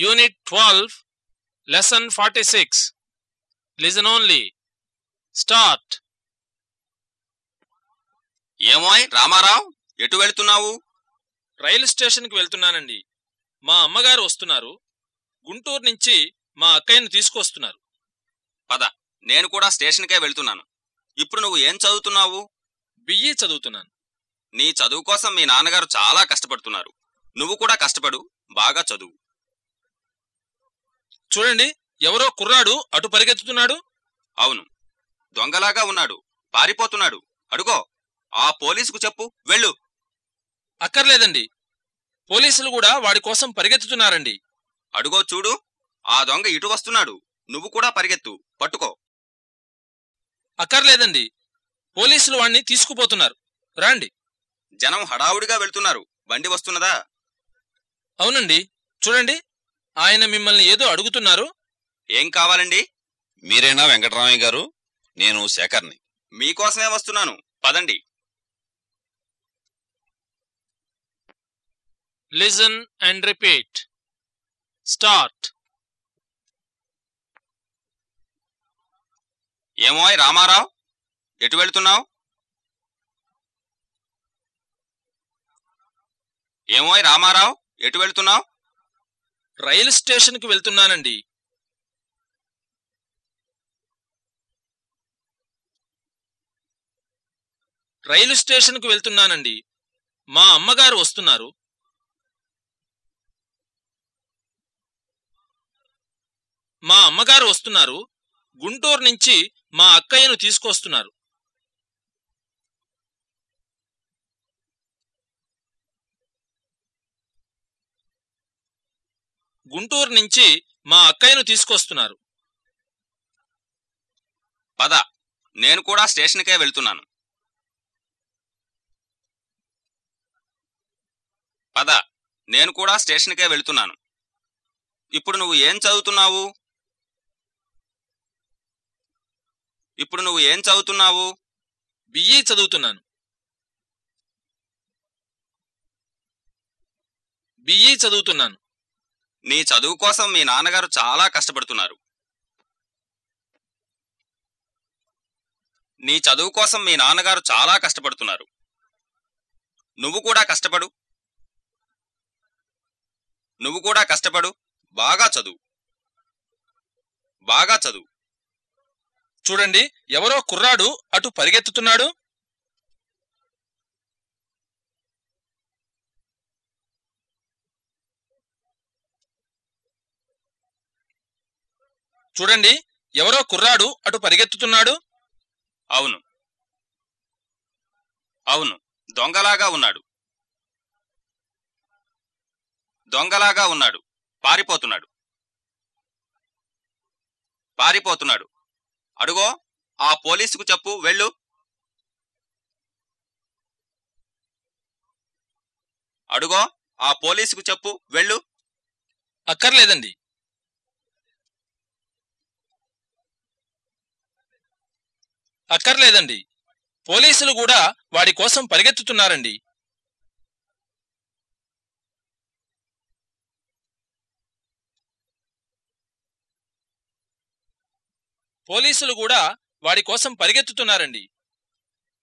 Unit 12, Lesson 46. Listen only. Start. ఏమోయ్ రామారావు ఎటు వెళ్తున్నావు? రైలు స్టేషన్కి వెళ్తున్నానండి. మా అమ్మగారు వస్తున్నారు. గుంటూరు నుంచి మా అక్కయ్యను తీసుకొస్తున్నారు. పద నేను కూడా స్టేషన్కే వెళ్తున్నాను. ఇప్పుడు నువ్వు ఏం చదువుతున్నావు? బియ్యి చదువుతున్నాను. నీ చదువు కోసం మీ నాన్నగారు చాలా కష్టపడుతున్నారు. నువ్వు కూడా కష్టపడు బాగా చదువు. చూడండి ఎవరో కుర్రాడు అటు పరిగెత్తుతున్నాడు. అవును దొంగలాగా ఉన్నాడు పారిపోతున్నాడు. అడుగో ఆ పోలీసుకు చెప్పు వెళ్ళు. అక్కర్లేదండి పోలీసులు కూడా వాడి కోసం పరిగెత్తుతున్నారండి. అడుగో చూడు ఆ దొంగ ఇటు వస్తున్నాడు నువ్వు కూడా పరిగెత్తు పట్టుకో. అక్కర్లేదండి పోలీసులు వాణ్ణి తీసుకుపోతున్నారు. రాండి. జనం హడావుడిగా వెళ్తున్నారు బండి వస్తున్నదా? అవునండి చూడండి. ఆయన మిమ్మల్ని ఏదో అడుగుతున్నారు? ఏం కావాలండి? మీరేనా వెంకటరామయ్య గారు? నేను శేఖర్ని. మీకోసమే వస్తున్నాను. పదండి. లిజన్ అండ్ రిపీట్ స్టార్ట్ ఏమోయ్ రామారావు ఎటు వెళ్తున్నావు? ఏమోయ్ రామారావు ఎటు వెళ్తున్నావు? రైలు స్టేషన్కి వెళ్తున్నానండి. రైలు స్టేషన్కు వెళ్తున్నానండి. మా అమ్మగారు వస్తున్నారు. మా అమ్మగారు వస్తున్నారు. గుంటూరు నుంచి మా అక్కయ్యను తీసుకొస్తున్నారు. గుంటూరు నుంచి మా అక్కయ్యను తీసుకొస్తున్నారు. పద నేను కూడా స్టేషన్కే వెళ్తున్నాను. పద నేను కూడా స్టేషన్కే వెళ్తున్నాను. ఇప్పుడు నువ్వు ఏం చదువుతున్నావు? ఇప్పుడు నువ్వు ఏం చదువుతున్నావు? బిఈ చదువుతున్నాను. బిఈ చదువుతున్నాను. నీ చదువు కోసం మీ నాన్నగారు చాలా కష్టపడుతున్నారు. నీ చదువు కోసం మీ నాన్నగారు చాలా కష్టపడుతున్నారు. నువ్వు కూడా కష్టపడు. నువ్వు కూడా కష్టపడు. బాగా చదువు. బాగా చదువు. చూడండి ఎవరో కుర్రాడు అటు పరిగెత్తుతున్నాడు. చూడండి ఎవరో కుర్రాడు అటు పరిగెత్తుతున్నాడు. అవును. అవును దొంగలాగా ఉన్నాడు. దొంగలాగా ఉన్నాడు. పారిపోతున్నాడు. పారిపోతున్నాడు. అడుగో ఆ పోలీసుకు చెప్పు వెళ్ళు. అడుగో ఆ పోలీసుకు చెప్పు వెళ్ళు. అక్కర్లేదండి. అక్కర్లేదండి. పోలీసులు కూడా వాడి కోసం పరిగెత్తుతున్నారండి. పోలీసులు కూడా వాడి కోసం పరిగెత్తుతున్నారండి.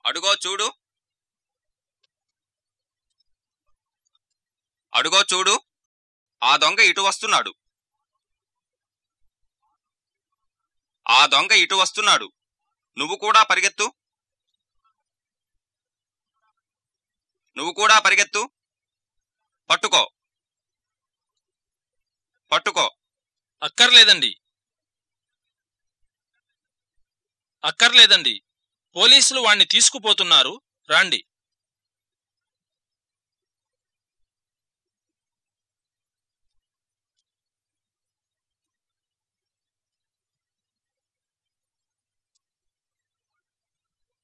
అడుగో చూడు. అడుగో చూడు. ఆ దొంగ ఇటు వస్తున్నాడు. ఆ దొంగ ఇటు వస్తున్నాడు. నువ్వు కూడా పరిగెత్తు. నువ్వు కూడా పరిగెత్తు. పట్టుకో. పట్టుకో. అక్కర్లేదండి. అక్కర్లేదండి. పోలీసులు వాణ్ణి తీసుకుపోతున్నారు. రాండి.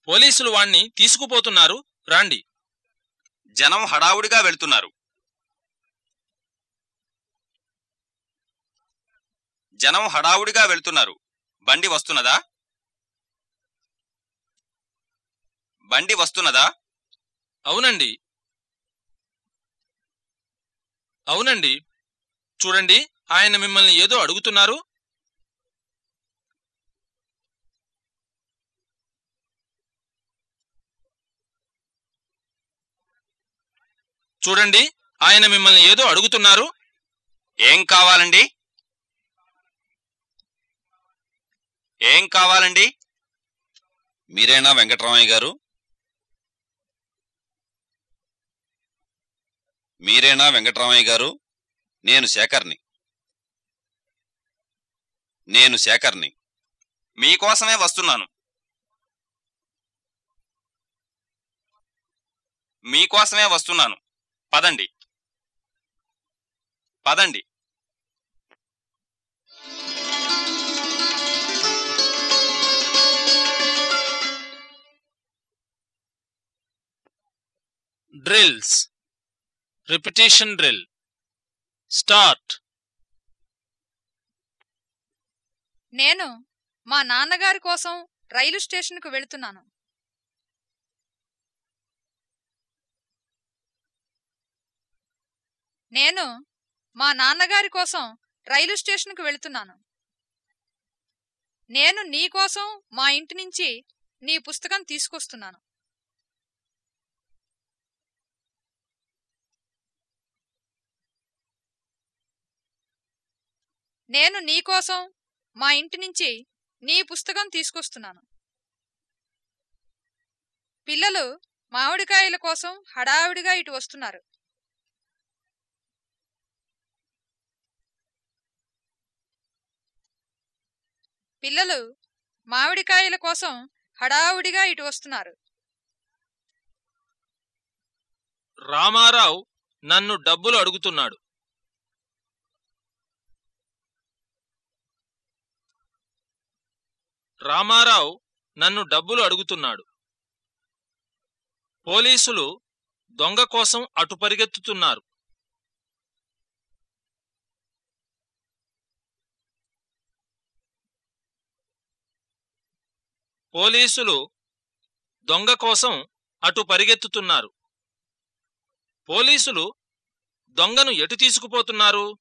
పోలీసులు వాణ్ణి తీసుకుపోతున్నారు. రాండి. జనం హడావుడిగా వెళ్తున్నారు. జనం హడావుడిగా వెళ్తున్నారు. బండి వస్తున్నదా? బండి వస్తున్నదా? అవునండి. అవునండి. చూడండి ఆయన మిమ్మల్ని ఏదో అడుగుతున్నారు. చూడండి ఆయన మిమ్మల్ని ఏదో అడుగుతున్నారు. ఏం కావాలండి? ఏం కావాలండి? మీరేనా వెంకటరామయ్య గారు? మీరేనా వెంకటరామయ్య గారు? నేను శేఖర్ని. నేను శేఖర్ని. మీకోసమే వస్తున్నాను. మీకోసమే వస్తున్నాను. పదండి. పదండి. డ్రిల్స్ రిపిటేషన్ డ్రిల్ స్టార్ట్ నేను మా నాన్నగారి కోసం రైలు స్టేషన్కు వెళుతున్నాను. నేను మా నాన్నగారి కోసం రైలు స్టేషన్కు వెళుతున్నాను. నేను నీ కోసం మా ఇంటి నుంచి నీ పుస్తకం తీసుకొస్తున్నాను. నేను నీ కోసం మా ఇంటి నుంచి నీ పుస్తకం తీసుకొస్తున్నాను. పిల్లలు మామిడికాయల కోసం హడావిడిగా ఇటు వస్తున్నారు. పిల్లలు మామిడికాయల కోసం హడావుడిగా ఇటు వస్తున్నారు. రామారావు నన్ను డబ్బులు అడుగుతున్నాడు. రామారావు నన్ను డబ్బులు అడుగుతున్నాడు. పోలీసులు దొంగ కోసం అటు పరిగెత్తుతున్నారు. పోలీసులు దొంగ కోసం అటు పరిగెత్తుతున్నారు. పోలీసులు దొంగను ఎటు తీసుకుపోతున్నారు?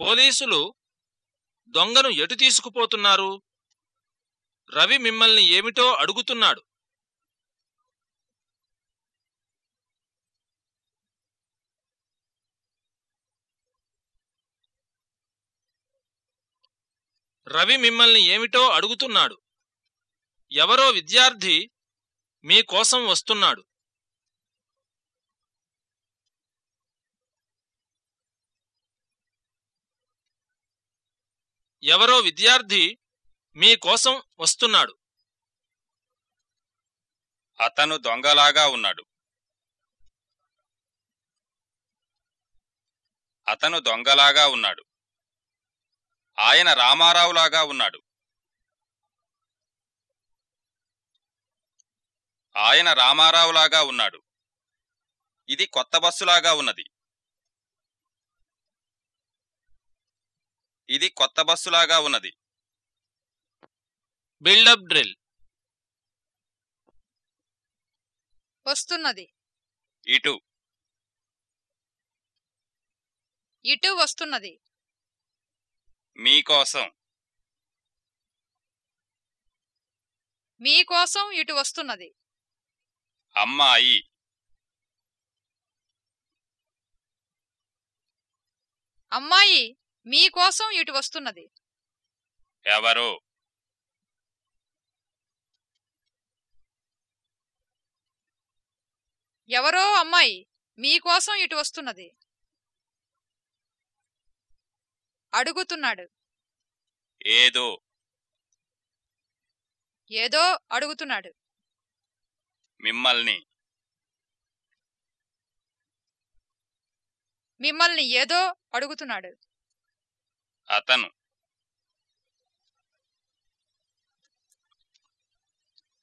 పోలీసులు దొంగను ఎటు తీసుకుపోతున్నారు? రవి మిమ్మల్ని ఏమిటో అడుగుతున్నాడు. రవి మిమ్మల్ని ఏమిటో అడుగుతున్నాడు. ఎవరో విద్యార్థి మీ కోసం వస్తున్నాడు. ఎవరో విద్యార్థి మీ కోసం వస్తున్నాడు. అతను దొంగలాగా ఉన్నాడు. అతను దొంగలాగా ఉన్నాడు. ఆయన రామారావులాగా ఉన్నాడు. ఆయన రామారావులాగా ఉన్నాడు. ఇది కొత్త బస్సులాగా ఉన్నది. ఇది కొత్త బస్సులాగా ఉన్నది. Build up drill. వస్తున్నది. ఇటు. ఇటు వస్తున్నది. మీకోసం. మీకోసం ఇటు వస్తున్నది. అమ్మాయి. అమ్మాయి మీకోసం ఇటు వస్తున్నది. ఎవరు? ఎవరో అమ్మాయి మీకోసం ఇటు వస్తున్నది. అడుగుతున్నాడు. ఏదో. ఏదో అడుగుతున్నాడు. మిమ్మల్ని. మిమ్మల్ని ఏదో అడుగుతున్నాడు. అతను.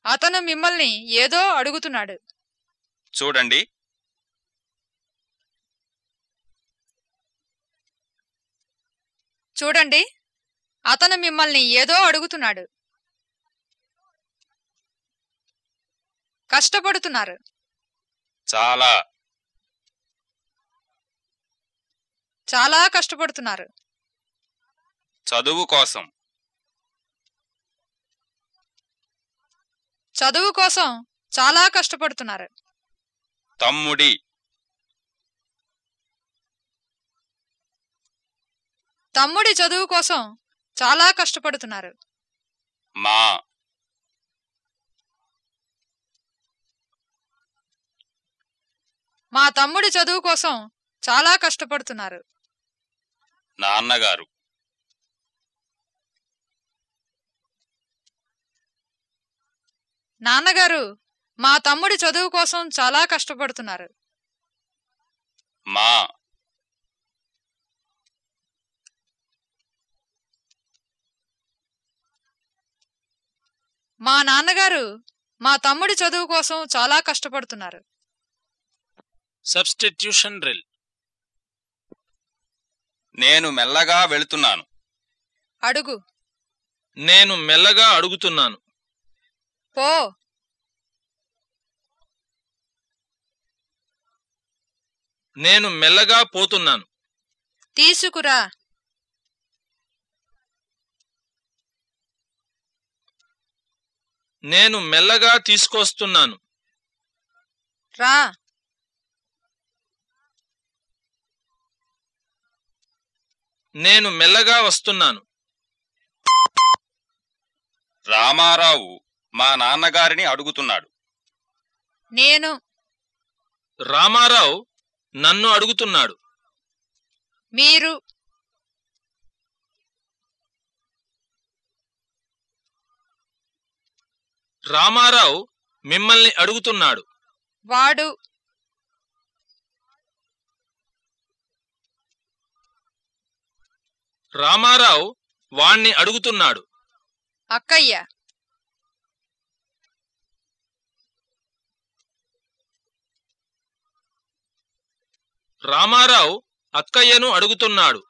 అతను మిమ్మల్ని ఏదో అడుగుతున్నాడు. చూడండి. చూడండి అతను మిమ్మల్ని ఏదో అడుగుతున్నాడు. కష్టపడుతున్నారు. చాలా. చాలా కష్టపడుతున్నారు. చదువు కోసం. చదువు కోసం చాలా కష్టపడుతున్నారు. తమ్ముడి. తమ్ముడి చదువు కోసం చాలా కష్టపడుతున్నారు. మా. మా తమ్ముడి చదువు కోసం చాలా కష్టపడుతున్నారు. నాన్నగారు. నాన్నగారు మా తమ్ముడి చదువు కోసం చాలా కష్టపడుతున్నారు. మా. మా నాన్నగారు మా తమ్ముడి చదువు కోసం చాలా కష్టపడుతున్నారు. Substitution drill. నేను మెల్లగా వెళుతున్నాను. అడుగు. నేను మెల్లగా అడుగుతున్నాను. పో. నేను మెల్లగా పోతున్నాను. తీసుకురా. నేను మెల్లగా తీసుకొస్తున్నాను. రా. నేను మెల్లగా వస్తున్నాను. రామారావు మా నాన్నగారిని అడుగుతున్నాడు. నేను. రామారావు నన్ను అడుగుతున్నాడు. మీరు. రామారావు మిమ్మల్ని అడుగుతున్నాడు. వాడు రామారావు వాణ్ణి అడుగుతున్నాడు. అక్కయ్య. రామారావు అక్కయ్యను అడుగుతున్నాడు.